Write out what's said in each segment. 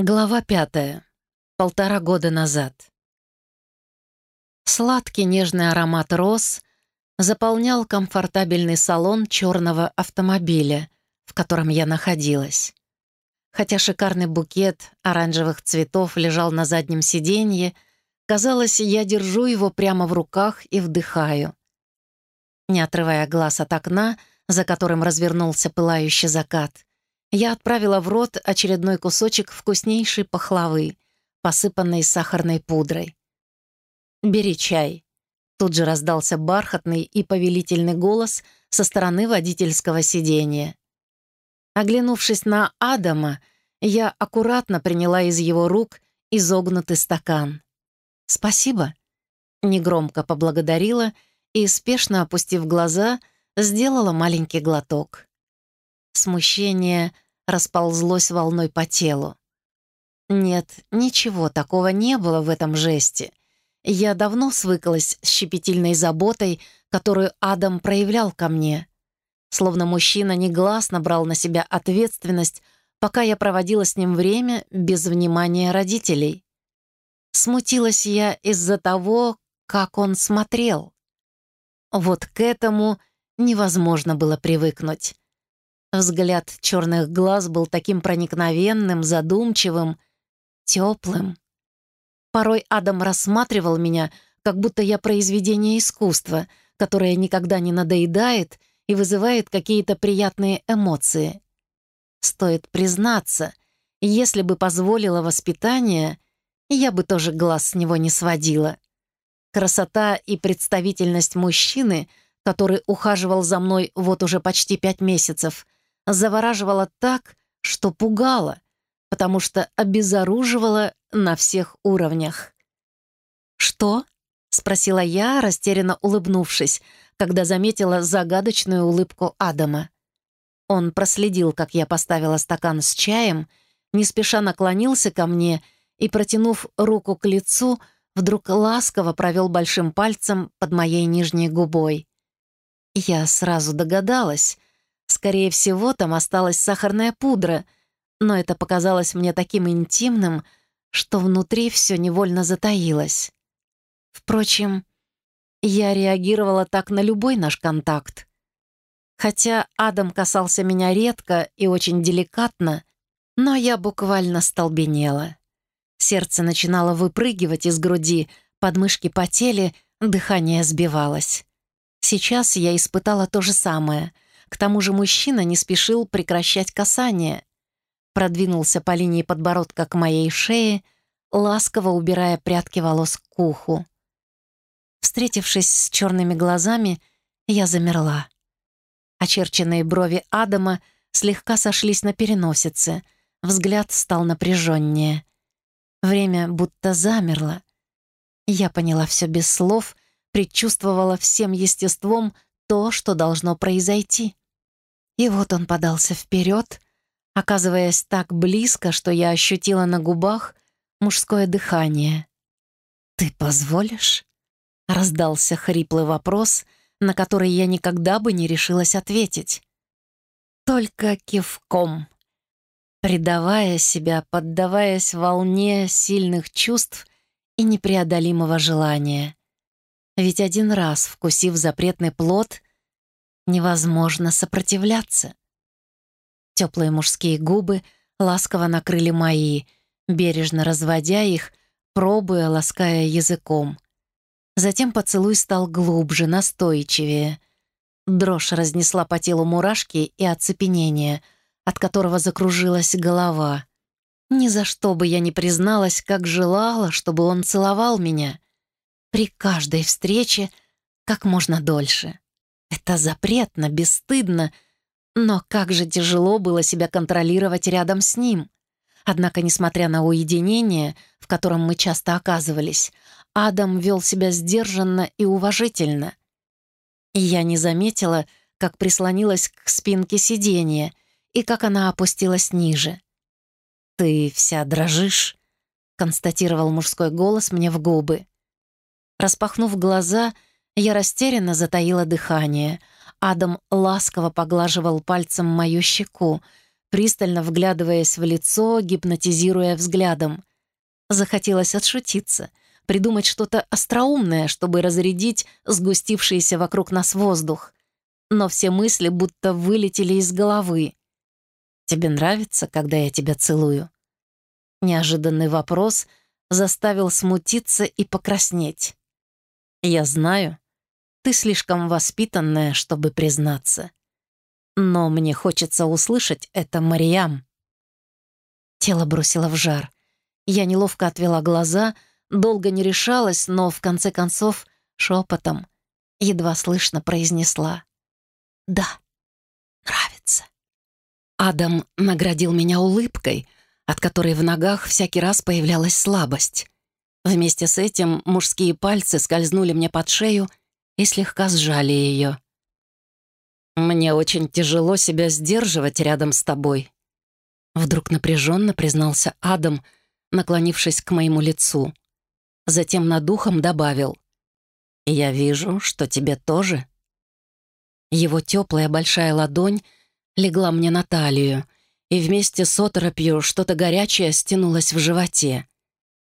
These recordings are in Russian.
Глава пятая. Полтора года назад. Сладкий нежный аромат роз заполнял комфортабельный салон черного автомобиля, в котором я находилась. Хотя шикарный букет оранжевых цветов лежал на заднем сиденье, казалось, я держу его прямо в руках и вдыхаю. Не отрывая глаз от окна, за которым развернулся пылающий закат, я отправила в рот очередной кусочек вкуснейшей пахлавы, посыпанной сахарной пудрой. «Бери чай». Тут же раздался бархатный и повелительный голос со стороны водительского сиденья. Оглянувшись на Адама, я аккуратно приняла из его рук изогнутый стакан. «Спасибо», — негромко поблагодарила и, спешно опустив глаза, сделала маленький глоток. Смущение расползлось волной по телу. Нет, ничего такого не было в этом жесте. Я давно свыклась с щепетильной заботой, которую Адам проявлял ко мне. Словно мужчина негласно брал на себя ответственность, пока я проводила с ним время без внимания родителей. Смутилась я из-за того, как он смотрел. Вот к этому невозможно было привыкнуть. Взгляд черных глаз был таким проникновенным, задумчивым, теплым. Порой Адам рассматривал меня, как будто я произведение искусства, которое никогда не надоедает и вызывает какие-то приятные эмоции. Стоит признаться, если бы позволило воспитание, я бы тоже глаз с него не сводила. Красота и представительность мужчины, который ухаживал за мной вот уже почти пять месяцев, завораживала так, что пугала, потому что обезоруживала на всех уровнях. «Что?» — спросила я, растерянно улыбнувшись, когда заметила загадочную улыбку Адама. Он проследил, как я поставила стакан с чаем, не спеша наклонился ко мне и, протянув руку к лицу, вдруг ласково провел большим пальцем под моей нижней губой. Я сразу догадалась, Скорее всего, там осталась сахарная пудра, но это показалось мне таким интимным, что внутри все невольно затаилось. Впрочем, я реагировала так на любой наш контакт. Хотя Адам касался меня редко и очень деликатно, но я буквально столбенела. Сердце начинало выпрыгивать из груди, подмышки потели, дыхание сбивалось. Сейчас я испытала то же самое — к тому же мужчина не спешил прекращать касание. Продвинулся по линии подбородка к моей шее, ласково убирая прядки волос к уху. Встретившись с черными глазами, я замерла. Очерченные брови Адама слегка сошлись на переносице, взгляд стал напряженнее. Время будто замерло. Я поняла все без слов, предчувствовала всем естеством то, что должно произойти. И вот он подался вперед, оказываясь так близко, что я ощутила на губах мужское дыхание. «Ты позволишь?» — раздался хриплый вопрос, на который я никогда бы не решилась ответить. Только кивком. Предавая себя, поддаваясь волне сильных чувств и непреодолимого желания. Ведь один раз, вкусив запретный плод, невозможно сопротивляться. Теплые мужские губы ласково накрыли мои, бережно разводя их, пробуя, лаская языком. Затем поцелуй стал глубже, настойчивее. Дрожь разнесла по телу мурашки и оцепенение, от которого закружилась голова. Ни за что бы я не призналась, как желала, чтобы он целовал меня. При каждой встрече как можно дольше. Это запретно, бесстыдно, но как же тяжело было себя контролировать рядом с ним. Однако, несмотря на уединение, в котором мы часто оказывались, Адам вел себя сдержанно и уважительно. И я не заметила, как прислонилась к спинке сиденья и как она опустилась ниже. «Ты вся дрожишь», — констатировал мужской голос мне в губы. Распахнув глаза, я растерянно затаила дыхание. Адам ласково поглаживал пальцем мою щеку, пристально вглядываясь в лицо, гипнотизируя взглядом. Захотелось отшутиться, придумать что-то остроумное, чтобы разрядить сгустившийся вокруг нас воздух. Но все мысли будто вылетели из головы. «Тебе нравится, когда я тебя целую?» Неожиданный вопрос заставил смутиться и покраснеть. «Я знаю, ты слишком воспитанная, чтобы признаться. Но мне хочется услышать это, Мариам». Тело бросило в жар. Я неловко отвела глаза, долго не решалась, но в конце концов шепотом едва слышно произнесла. «Да, нравится». Адам наградил меня улыбкой, от которой в ногах всякий раз появлялась слабость. Вместе с этим мужские пальцы скользнули мне под шею и слегка сжали ее. «Мне очень тяжело себя сдерживать рядом с тобой», вдруг напряженно признался Адам, наклонившись к моему лицу. Затем над ухом добавил. «Я вижу, что тебе тоже». Его теплая большая ладонь легла мне на талию, и вместе с оторопью что-то горячее стянулось в животе.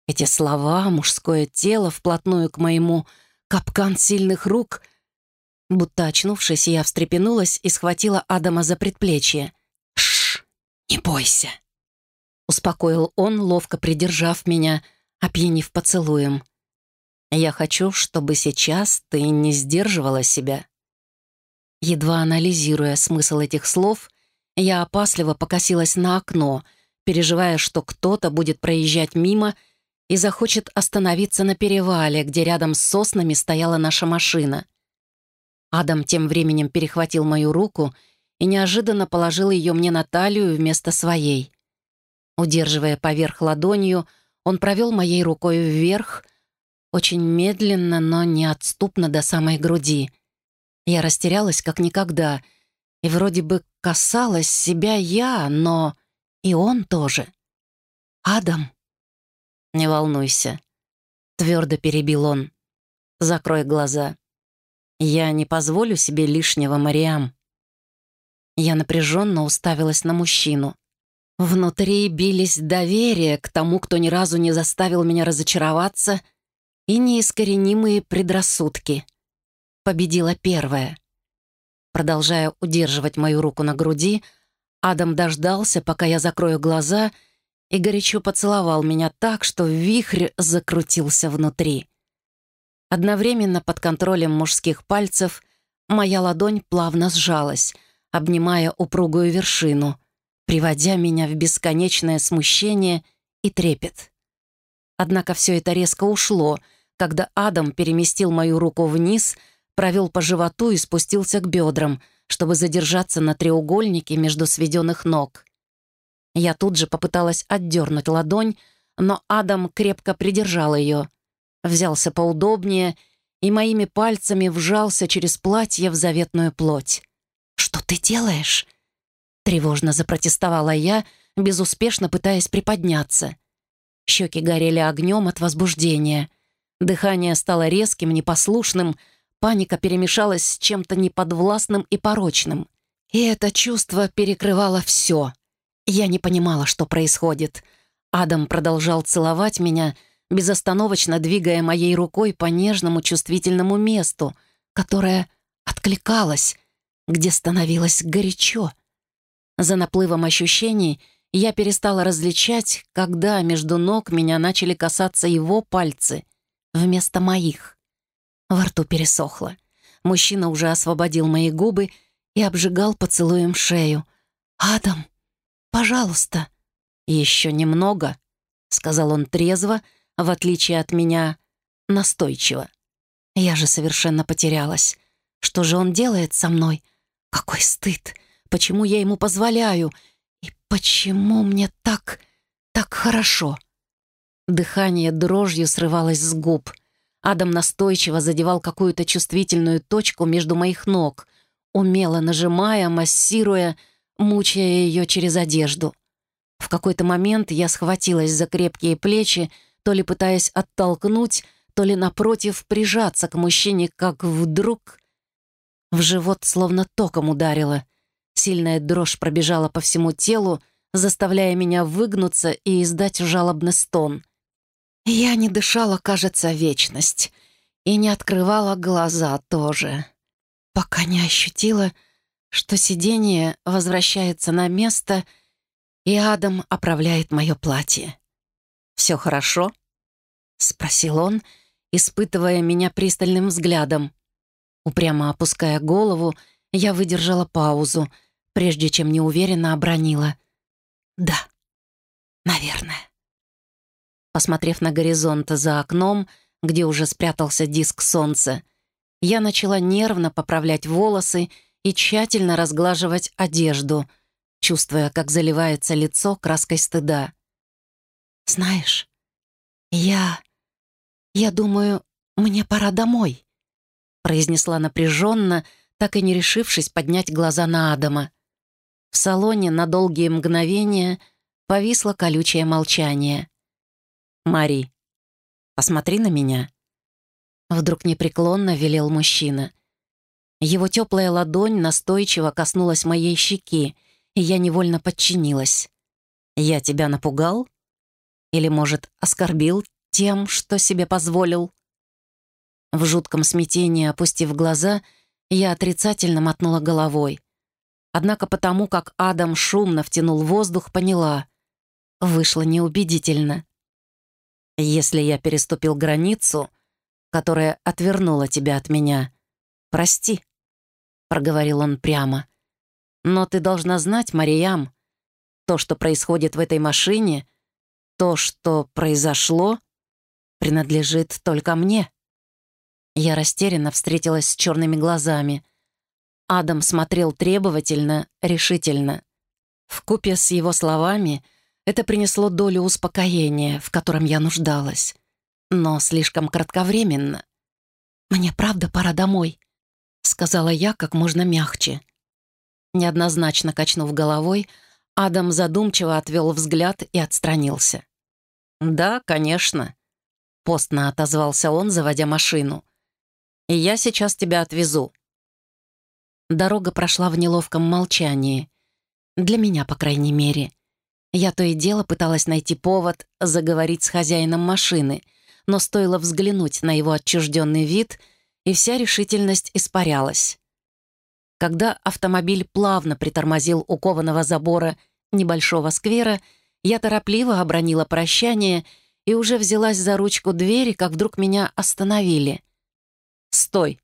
Эти слова, мужское тело вплотную к моему, капкан сильных рук. Будто очнувшись, я встрепенулась и схватила Адама за предплечье. «Шш, не бойся!» Успокоил он, ловко придержав меня, опьянив поцелуем. «Я хочу, чтобы сейчас ты не сдерживала себя». Едва анализируя смысл этих слов, я опасливо покосилась на окно, переживая, что кто-то будет проезжать мимо захочет остановиться на перевале, где рядом с соснами стояла наша машина. Адам тем временем перехватил мою руку и неожиданно положил ее мне на талию вместо своей. Удерживая поверх ладонью, он провел моей рукой вверх, очень медленно, но неотступно до самой груди. Я растерялась как никогда — и вроде бы касалась себя я, но и он тоже. «Адам?» «Не волнуйся», — твердо перебил он. «Закрой глаза. Я не позволю себе лишнего, Мариам». Я напряженно уставилась на мужчину. Внутри бились доверие к тому, кто ни разу не заставил меня разочароваться, и неискоренимые предрассудки. Победила первая — Продолжая удерживать мою руку на груди, Адам дождался, пока я закрою глаза, и горячо поцеловал меня так, что вихрь закрутился внутри. Одновременно под контролем мужских пальцев моя ладонь плавно сжалась, обнимая упругую вершину, приводя меня в бесконечное смущение и трепет. Однако все это резко ушло, когда Адам переместил мою руку вниз — провел по животу и спустился к бедрам, чтобы задержаться на треугольнике между сведенных ног. Я тут же попыталась отдернуть ладонь, но Адам крепко придержал ее, взялся поудобнее и моими пальцами вжался через платье в заветную плоть. «Что ты делаешь?» Тревожно запротестовала я, безуспешно пытаясь приподняться. Щеки горели огнем от возбуждения. Дыхание стало резким, непослушным — Паника перемешалась с чем-то неподвластным и порочным. И это чувство перекрывало все. Я не понимала, что происходит. Адам продолжал целовать меня, безостановочно двигая моей рукой по нежному чувствительному месту, которое откликалось, где становилось горячо. За наплывом ощущений я перестала различать, когда между ног меня начали касаться его пальцы вместо моих. Во рту пересохло. Мужчина уже освободил мои губы и обжигал поцелуем шею. «Адам, пожалуйста». «Еще немного», — сказал он трезво, в отличие от меня, настойчиво. Я же совершенно потерялась. Что же он делает со мной? Какой стыд! Почему я ему позволяю? И почему мне так, так хорошо? Дыхание дрожью срывалось с губ — Адам настойчиво задевал какую-то чувствительную точку между моих ног, умело нажимая, массируя, мучая ее через одежду. В какой-то момент я схватилась за крепкие плечи, то ли пытаясь оттолкнуть, то ли, напротив, прижаться к мужчине, как вдруг... В живот словно током ударило. Сильная дрожь пробежала по всему телу, заставляя меня выгнуться и издать жалобный стон. Я не дышала, кажется, вечность, и не открывала глаза тоже, пока не ощутила, что сиденье возвращается на место, и Адам оправляет мое платье. «Все хорошо?» — спросил он, испытывая меня пристальным взглядом. Упрямо опуская голову, я выдержала паузу, прежде чем неуверенно обронила. «Да, наверное». Посмотрев на горизонт за окном, где уже спрятался диск солнца, я начала нервно поправлять волосы и тщательно разглаживать одежду, чувствуя, как заливается лицо краской стыда. «Знаешь, я... я думаю, мне пора домой», произнесла напряженно, так и не решившись поднять глаза на Адама. В салоне на долгие мгновения повисло колючее молчание. «Мари, посмотри на меня», — вдруг непреклонно велел мужчина. Его теплая ладонь настойчиво коснулась моей щеки, и я невольно подчинилась. «Я тебя напугал?» Или, может, оскорбил тем, что себе позволил? В жутком смятении, опустив глаза, я отрицательно мотнула головой. Однако потому, как Адам шумно втянул воздух, поняла. Вышло неубедительно. «Если я переступил границу, которая отвернула тебя от меня, прости», — проговорил он прямо. «Но ты должна знать, Мариям, то, что происходит в этой машине, то, что произошло, принадлежит только мне». Я растерянно встретилась с черными глазами. Адам смотрел требовательно, решительно. Вкупе с его словами это принесло долю успокоения, в котором я нуждалась. Но слишком кратковременно. «Мне правда пора домой», — сказала я как можно мягче. Неоднозначно качнув головой, Адам задумчиво отвел взгляд и отстранился. «Да, конечно», — постно отозвался он, заводя машину. «И я сейчас тебя отвезу». Дорога прошла в неловком молчании. Для меня, по крайней мере. Я то и дело пыталась найти повод заговорить с хозяином машины, но стоило взглянуть на его отчужденный вид, и вся решительность испарялась. Когда автомобиль плавно притормозил у кованого забора небольшого сквера, я торопливо обронила прощание и уже взялась за ручку двери, как вдруг меня остановили. «Стой!»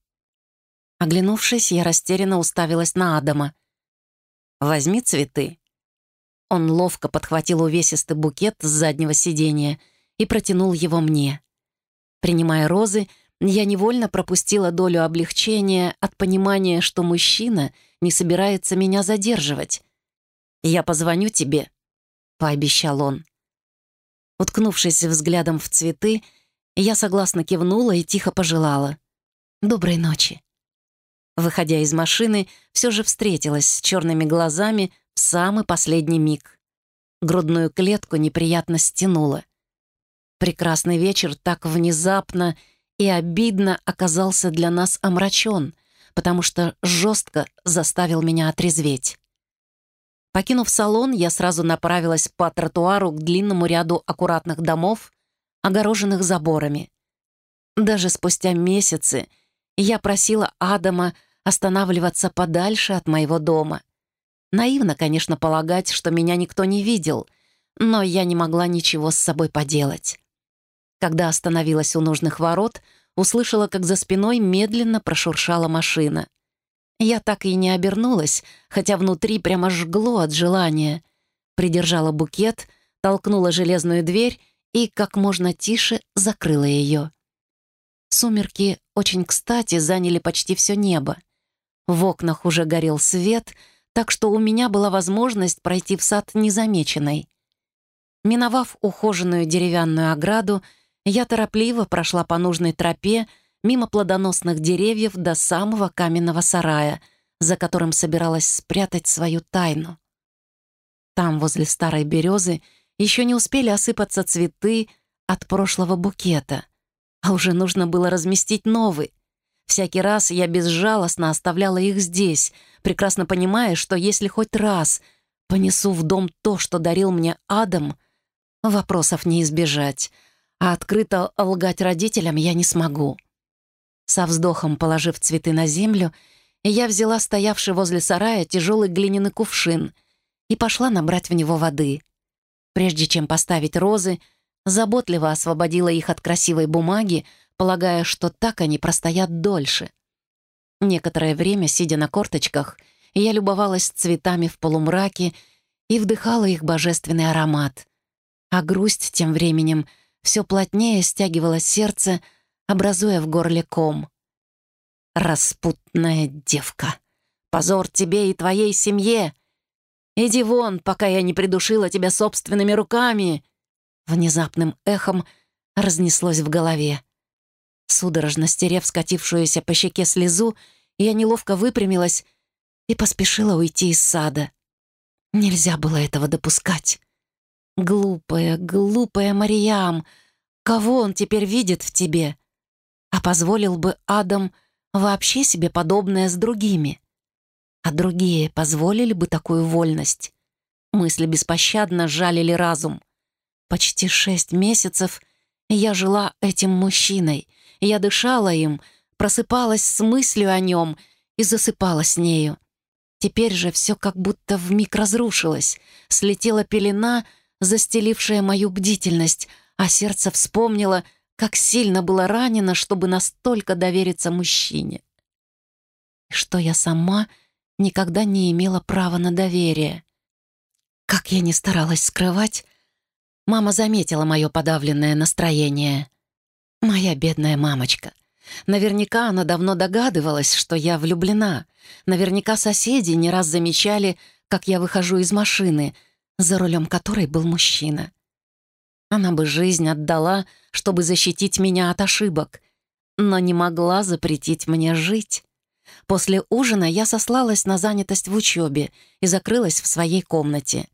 Оглянувшись, я растерянно уставилась на Адама. «Возьми цветы». Он ловко подхватил увесистый букет с заднего сиденья и протянул его мне. Принимая розы, я невольно пропустила долю облегчения от понимания, что мужчина не собирается меня задерживать. «Я позвоню тебе», — пообещал он. Уткнувшись взглядом в цветы, я согласно кивнула и тихо пожелала. «Доброй ночи». Выходя из машины, все же встретилась с черными глазами в самый последний миг. Грудную клетку неприятно стянула. Прекрасный вечер так внезапно и обидно оказался для нас омрачен, потому что жестко заставил меня отрезветь. Покинув салон, я сразу направилась по тротуару к длинному ряду аккуратных домов, огороженных заборами. Даже спустя месяцы я просила Адама останавливаться подальше от моего дома. Наивно, конечно, полагать, что меня никто не видел, но я не могла ничего с собой поделать. Когда остановилась у нужных ворот, услышала, как за спиной медленно прошуршала машина. Я так и не обернулась, хотя внутри прямо жгло от желания. Придержала букет, толкнула железную дверь и как можно тише закрыла ее. Сумерки очень кстати заняли почти все небо. В окнах уже горел свет, так что у меня была возможность пройти в сад незамеченной. Миновав ухоженную деревянную ограду, я торопливо прошла по нужной тропе мимо плодоносных деревьев до самого каменного сарая, за которым собиралась спрятать свою тайну. Там, возле старой березы, еще не успели осыпаться цветы от прошлого букета, а уже нужно было разместить новый. Всякий раз я безжалостно оставляла их здесь, прекрасно понимая, что если хоть раз понесу в дом то, что дарил мне Адам, вопросов не избежать, а открыто лгать родителям я не смогу. Со вздохом положив цветы на землю, я взяла стоявший возле сарая тяжелый глиняный кувшин и пошла набрать в него воды. Прежде чем поставить розы, заботливо освободила их от красивой бумаги, полагая, что так они простоят дольше. Некоторое время, сидя на корточках, я любовалась цветами в полумраке и вдыхала их божественный аромат. А грусть тем временем все плотнее стягивала сердце, образуя в горле ком. «Распутная девка! Позор тебе и твоей семье! Иди вон, пока я не придушила тебя собственными руками!» Внезапным эхом разнеслось в голове. Судорожно стерев скатившуюся по щеке слезу, я неловко выпрямилась и поспешила уйти из сада. Нельзя было этого допускать. Глупая, глупая Мариям, кого он теперь видит в тебе? А позволил бы Адам вообще себе подобное с другими? А другие позволили бы такую вольность? Мысли беспощадно жалили разум. Почти шесть месяцев я жила этим мужчиной — я дышала им, просыпалась с мыслью о нем и засыпала с нею. Теперь же все как будто вмиг разрушилось, слетела пелена, застелившая мою бдительность, а сердце вспомнило, как сильно было ранено, чтобы настолько довериться мужчине. Что я сама никогда не имела права на доверие. Как я не старалась скрывать, мама заметила мое подавленное настроение. Моя бедная мамочка. Наверняка она давно догадывалась, что я влюблена. Наверняка соседи не раз замечали, как я выхожу из машины, за рулем которой был мужчина. Она бы жизнь отдала, чтобы защитить меня от ошибок, но не могла запретить мне жить. После ужина я сослалась на занятость в учебе и закрылась в своей комнате.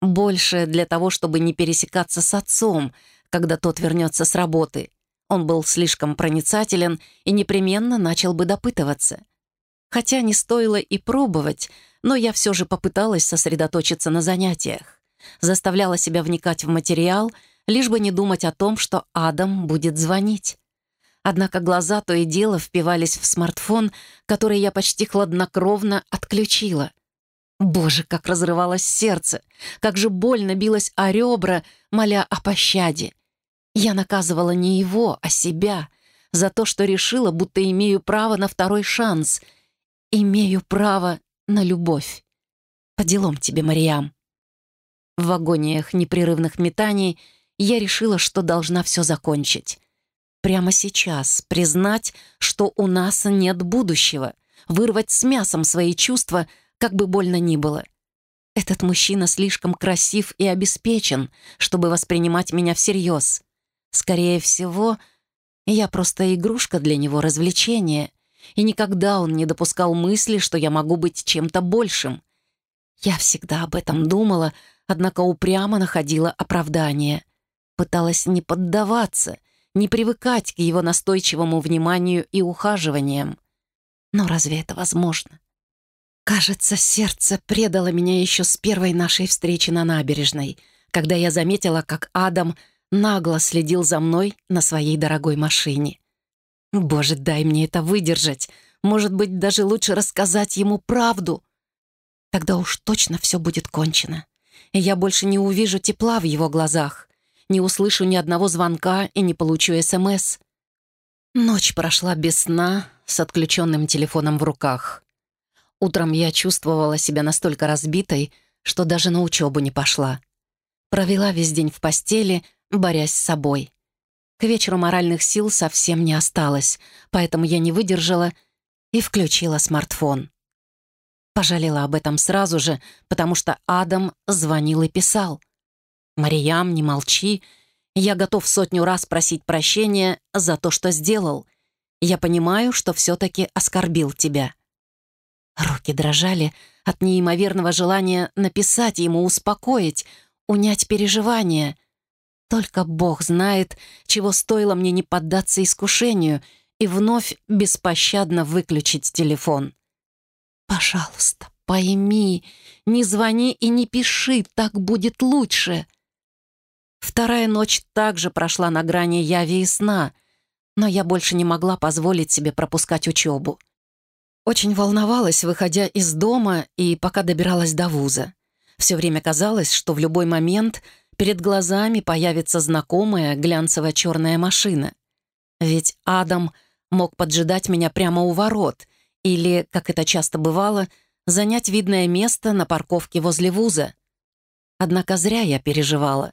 Больше для того, чтобы не пересекаться с отцом, когда тот вернется с работы — он был слишком проницателен и непременно начал бы допытываться. Хотя не стоило и пробовать, но я все же попыталась сосредоточиться на занятиях. Заставляла себя вникать в материал, лишь бы не думать о том, что Адам будет звонить. Однако глаза то и дело впивались в смартфон, который я почти хладнокровно отключила. Боже, как разрывалось сердце, как же больно билось о ребра, моля о пощаде. Я наказывала не его, а себя за то, что решила, будто имею право на второй шанс. Имею право на любовь. По делам тебе, Мариам. В агониях непрерывных метаний я решила, что должна все закончить. Прямо сейчас признать, что у нас нет будущего, вырвать с мясом свои чувства, как бы больно ни было. Этот мужчина слишком красив и обеспечен, чтобы воспринимать меня всерьез. Скорее всего, я просто игрушка для него, развлечение, и никогда он не допускал мысли, что я могу быть чем-то большим. Я всегда об этом думала, однако упрямо находила оправдание. Пыталась не поддаваться, не привыкать к его настойчивому вниманию и ухаживаниям. Но разве это возможно? Кажется, сердце предало меня еще с первой нашей встречи на набережной, когда я заметила, как Адам нагло следил за мной на своей дорогой машине. Боже, дай мне это выдержать. Может быть, даже лучше рассказать ему правду. Тогда уж точно все будет кончено. И я больше не увижу тепла в его глазах, не услышу ни одного звонка и не получу СМС. Ночь прошла без сна, с отключенным телефоном в руках. Утром я чувствовала себя настолько разбитой, что даже на учебу не пошла. Провела весь день в постели, борясь с собой. К вечеру моральных сил совсем не осталось, поэтому я не выдержала и включила смартфон. Пожалела об этом сразу же, потому что Адам звонил и писал. «Мариям, не молчи. Я готов сотню раз просить прощения за то, что сделал. Я понимаю, что все-таки оскорбил тебя». Руки дрожали от неимоверного желания написать ему, успокоить, унять переживания — только Бог знает, чего стоило мне не поддаться искушению и вновь беспощадно выключить телефон. «Пожалуйста, пойми, не звони и не пиши, так будет лучше». Вторая ночь также прошла на грани яви и сна, но я больше не могла позволить себе пропускать учебу. Очень волновалась, выходя из дома и пока добиралась до вуза. Все время казалось, что в любой момент перед глазами появится знакомая глянцевая черная машина. Ведь Адам мог поджидать меня прямо у ворот или, как это часто бывало, занять видное место на парковке возле вуза. Однако зря я переживала.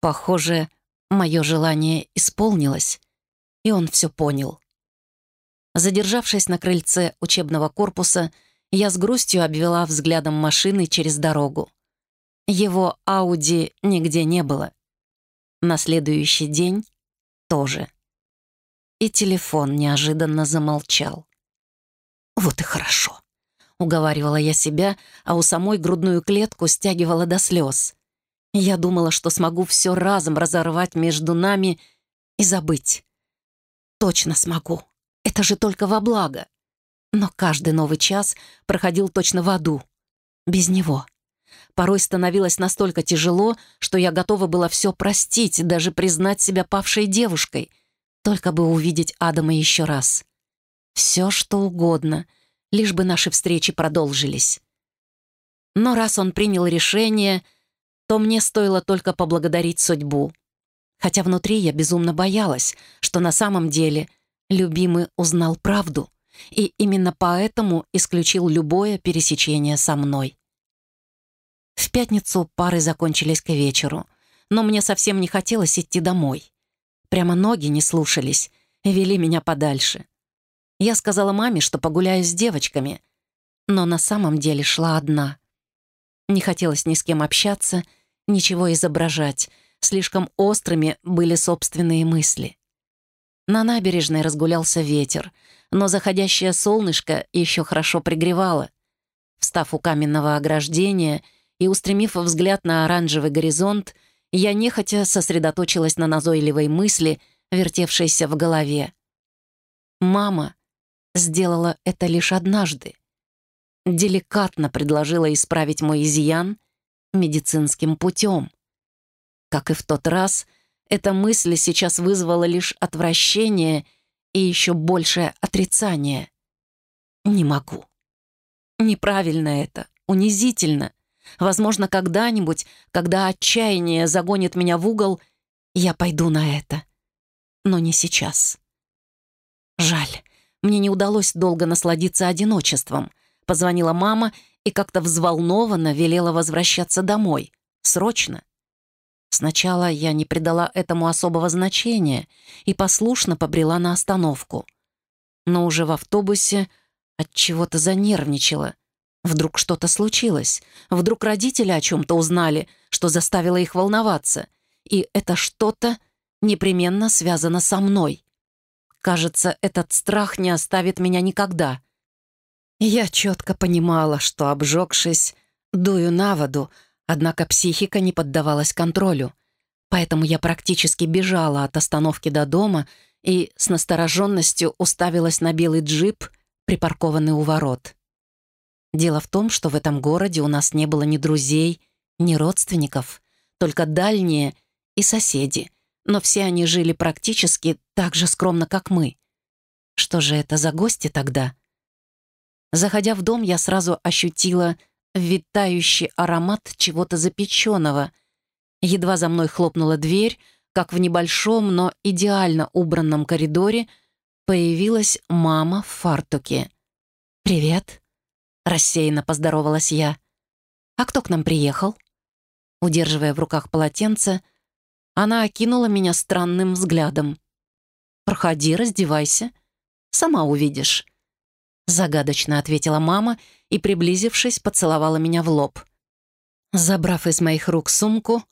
Похоже, мое желание исполнилось, и он все понял. Задержавшись на крыльце учебного корпуса, я с грустью обвела взглядом машины через дорогу. Его Ауди нигде не было. На следующий день тоже. И телефон неожиданно замолчал. «Вот и хорошо», — уговаривала я себя, а у самой грудную клетку стягивала до слез. Я думала, что смогу все разом разорвать между нами и забыть. Точно смогу. Это же только во благо. Но каждый новый час проходил точно в аду. Без него. Порой становилось настолько тяжело, что я готова была все простить, даже признать себя павшей девушкой, только бы увидеть Адама еще раз. Все, что угодно, лишь бы наши встречи продолжились. Но раз он принял решение, то мне стоило только поблагодарить судьбу. Хотя внутри я безумно боялась, что на самом деле — Любимый узнал правду и именно поэтому исключил любое пересечение со мной. В пятницу пары закончились к вечеру, но мне совсем не хотелось идти домой. Прямо ноги не слушались, вели меня подальше. Я сказала маме, что погуляю с девочками, но на самом деле шла одна. Не хотелось ни с кем общаться, ничего изображать, слишком острыми были собственные мысли. На набережной разгулялся ветер, но заходящее солнышко еще хорошо пригревало. Встав у каменного ограждения и устремив взгляд на оранжевый горизонт, я нехотя сосредоточилась на назойливой мысли, вертевшейся в голове. Мама сделала это лишь однажды. Деликатно предложила исправить мой изъян медицинским путем. Как и в тот раз — эта мысль сейчас вызвала лишь отвращение и еще большее отрицание. Не могу. Неправильно это, унизительно. Возможно, когда-нибудь, когда отчаяние загонит меня в угол, я пойду на это. Но не сейчас. Жаль, мне не удалось долго насладиться одиночеством. Позвонила мама и как-то взволнованно велела возвращаться домой. Срочно. Сначала я не придала этому особого значения и послушно побрела на остановку. Но уже в автобусе от чего-то занервничала. Вдруг что-то случилось. Вдруг родители о чем-то узнали, что заставило их волноваться. И это что-то непременно связано со мной. Кажется, этот страх не оставит меня никогда. Я четко понимала, что, обжегшись, дую на воду, Однако психика не поддавалась контролю, поэтому я практически бежала от остановки до дома и с настороженностью уставилась на белый джип, припаркованный у ворот. Дело в том, что в этом городе у нас не было ни друзей, ни родственников, только дальние и соседи, но все они жили практически так же скромно, как мы. Что же это за гости тогда? Заходя в дом, я сразу ощутила витающий аромат чего-то запеченного. Едва за мной хлопнула дверь, как в небольшом, но идеально убранном коридоре появилась мама в фартуке. «Привет», — рассеянно поздоровалась я. «А кто к нам приехал?» Удерживая в руках полотенце, она окинула меня странным взглядом. «Проходи, раздевайся. Сама увидишь». Загадочно ответила мама и, приблизившись, поцеловала меня в лоб. Забрав из моих рук сумку,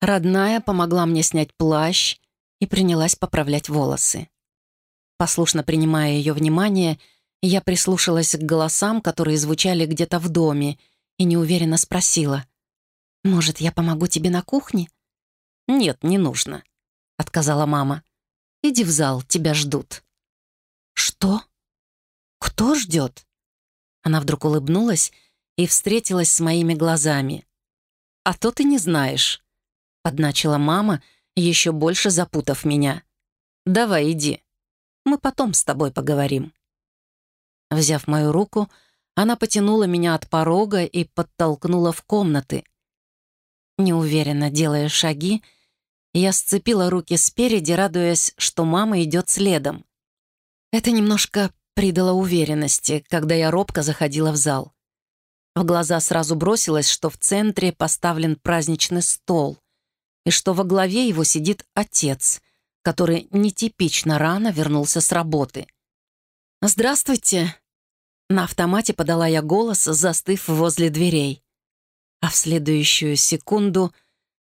родная помогла мне снять плащ и принялась поправлять волосы. Послушно принимая ее внимание, я прислушалась к голосам, которые звучали где-то в доме, и неуверенно спросила. «Может, я помогу тебе на кухне?» «Нет, не нужно», — отказала мама. «Иди в зал, тебя ждут». «Что? Кто ждет?» Она вдруг улыбнулась и встретилась с моими глазами. «А то ты не знаешь», — подначила мама, еще больше запутав меня. «Давай, иди. Мы потом с тобой поговорим». Взяв мою руку, она потянула меня от порога и подтолкнула в комнаты. Неуверенно делая шаги, я сцепила руки спереди, радуясь, что мама идет следом. Это немножко придало уверенности, когда я робко заходила в зал. В глаза сразу бросилось, что в центре поставлен праздничный стол, и что во главе его сидит отец, который нетипично рано вернулся с работы. «Здравствуйте!» На автомате подала я голос, застыв возле дверей. А в следующую секунду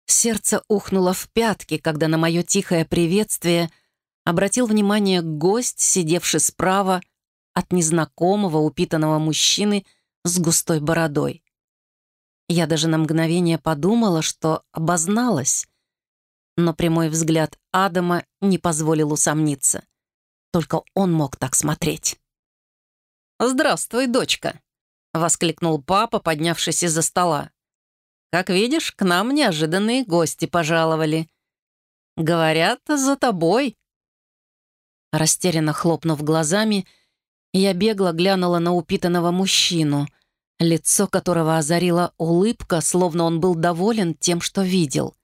сердце ухнуло в пятки, когда на мое тихое приветствие обратил внимание гость, сидевший справа от незнакомого упитанного мужчины с густой бородой. Я даже на мгновение подумала, что обозналась, но прямой взгляд Адама не позволил усомниться. Только он мог так смотреть. «Здравствуй, дочка!» — воскликнул папа, поднявшись из-за стола. «Как видишь, к нам неожиданные гости пожаловали. Говорят, за тобой». Растерянно хлопнув глазами, я бегло глянула на упитанного мужчину, лицо которого озарила улыбка, словно он был доволен тем, что видел.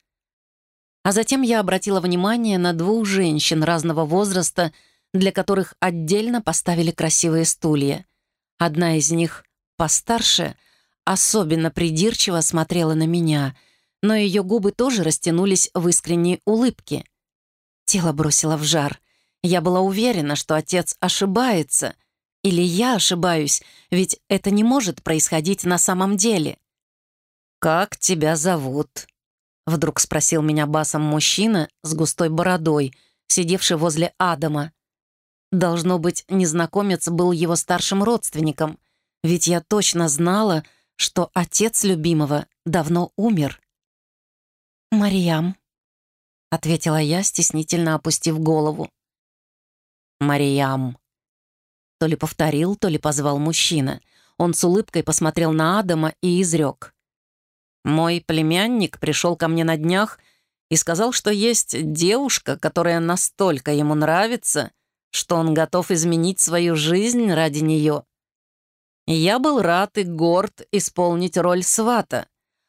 А затем я обратила внимание на двух женщин разного возраста, для которых отдельно поставили красивые стулья. Одна из них, постарше, особенно придирчиво смотрела на меня, но ее губы тоже растянулись в искренней улыбке. Тело бросило в жар. Я была уверена, что отец ошибается. Или я ошибаюсь, ведь это не может происходить на самом деле. «Как тебя зовут?» Вдруг спросил меня басом мужчина с густой бородой, сидевший возле Адама. Должно быть, незнакомец был его старшим родственником, ведь я точно знала, что отец любимого давно умер. «Мариям», — ответила я, стеснительно опустив голову. «Мариям», — то ли повторил, то ли позвал мужчина. Он с улыбкой посмотрел на Адама и изрек. «Мой племянник пришел ко мне на днях и сказал, что есть девушка, которая настолько ему нравится, — что он готов изменить свою жизнь ради нее. Я был рад и горд исполнить роль свата,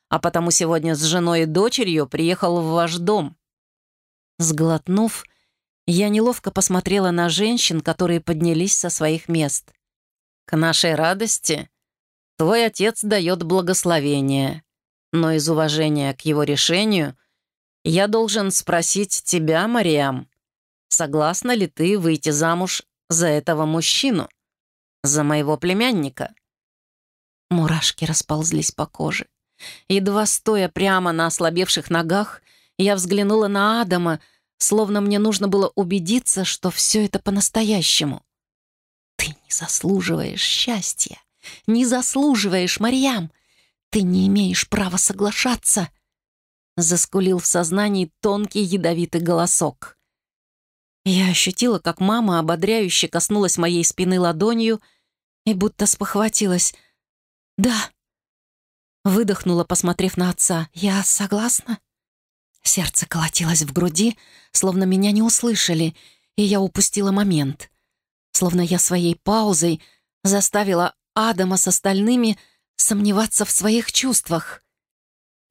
а потому сегодня с женой и дочерью приехал в ваш дом. Сглотнув, я неловко посмотрела на женщин, которые поднялись со своих мест. К нашей радости твой отец дает благословение, но из уважения к его решению я должен спросить тебя, Мариам, согласна ли ты выйти замуж за этого мужчину, за моего племянника?» Мурашки расползлись по коже. Едва стоя прямо на ослабевших ногах, я взглянула на Адама, словно мне нужно было убедиться, что все это по-настоящему. «Ты не заслуживаешь счастья, не заслуживаешь, Марьям! Ты не имеешь права соглашаться!» Заскулил в сознании тонкий ядовитый голосок. Я ощутила, как мама ободряюще коснулась моей спины ладонью и будто спохватилась. «Да». Выдохнула, посмотрев на отца. «Я согласна?» Сердце колотилось в груди, словно меня не услышали, и я упустила момент. Словно я своей паузой заставила Адама с остальными сомневаться в своих чувствах.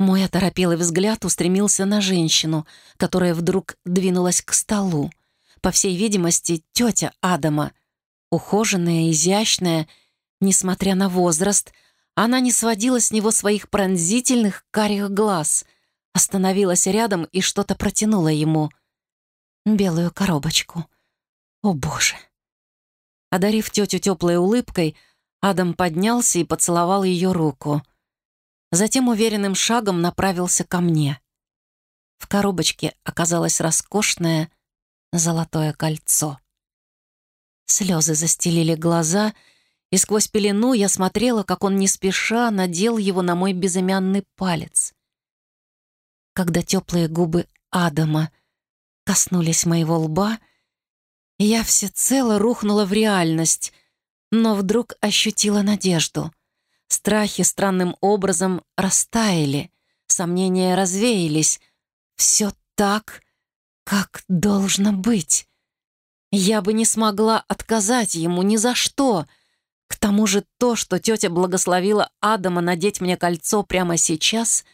Мой оторопелый взгляд устремился на женщину, которая вдруг двинулась к столу по всей видимости, тетя Адама. Ухоженная, изящная, несмотря на возраст, она не сводила с него своих пронзительных карих глаз, остановилась рядом и что-то протянула ему. Белую коробочку. О, Боже! Одарив тетю теплой улыбкой, Адам поднялся и поцеловал ее руку. Затем уверенным шагом направился ко мне. В коробочке оказалась роскошная, золотое кольцо. Слезы застелили глаза, и сквозь пелену я смотрела, как он не спеша надел его на мой безымянный палец. Когда теплые губы Адама коснулись моего лба, Я всецело рухнула в реальность, но вдруг ощутила надежду. Страхи странным образом растаяли, сомнения развеялись. Все так, как должно быть. Я бы не смогла отказать ему ни за что. К тому же то, что тетя благословила Адама надеть мне кольцо прямо сейчас,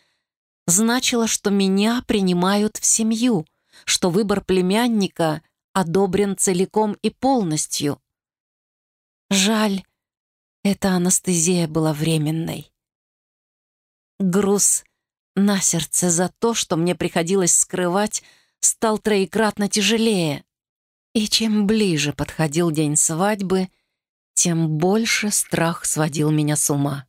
значило, что меня принимают в семью, что выбор племянника одобрен целиком и полностью. Жаль, эта анестезия была временной. Груз на сердце за то, что мне приходилось скрывать, стал троекратно тяжелее. И чем ближе подходил день свадьбы, тем больше страх сводил меня с ума.